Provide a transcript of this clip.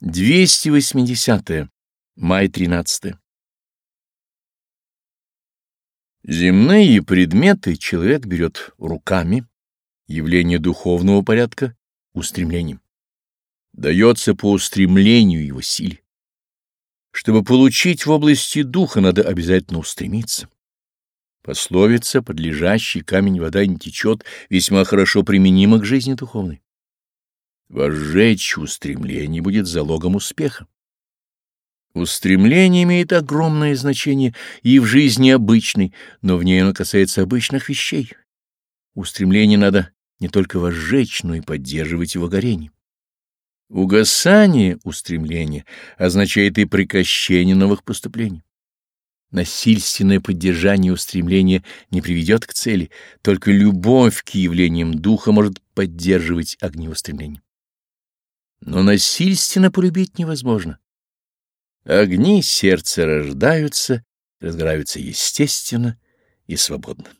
280. -е. Май 13. Земные предметы человек берет руками, явление духовного порядка — устремлением. Дается по устремлению его силе. Чтобы получить в области духа, надо обязательно устремиться. Пословица «подлежащий камень вода не течет» весьма хорошо применима к жизни духовной. Возжечь устремление будет залогом успеха. Устремление имеет огромное значение и в жизни обычной, но в ней оно касается обычных вещей. Устремление надо не только возжечь, но и поддерживать его горение. Угасание устремления означает и прекращение новых поступлений. Насильственное поддержание устремления не приведет к цели, только любовь к явлениям духа может поддерживать огни устремления но насильственно полюбить невозможно. Огни сердца рождаются, разгораются естественно и свободно.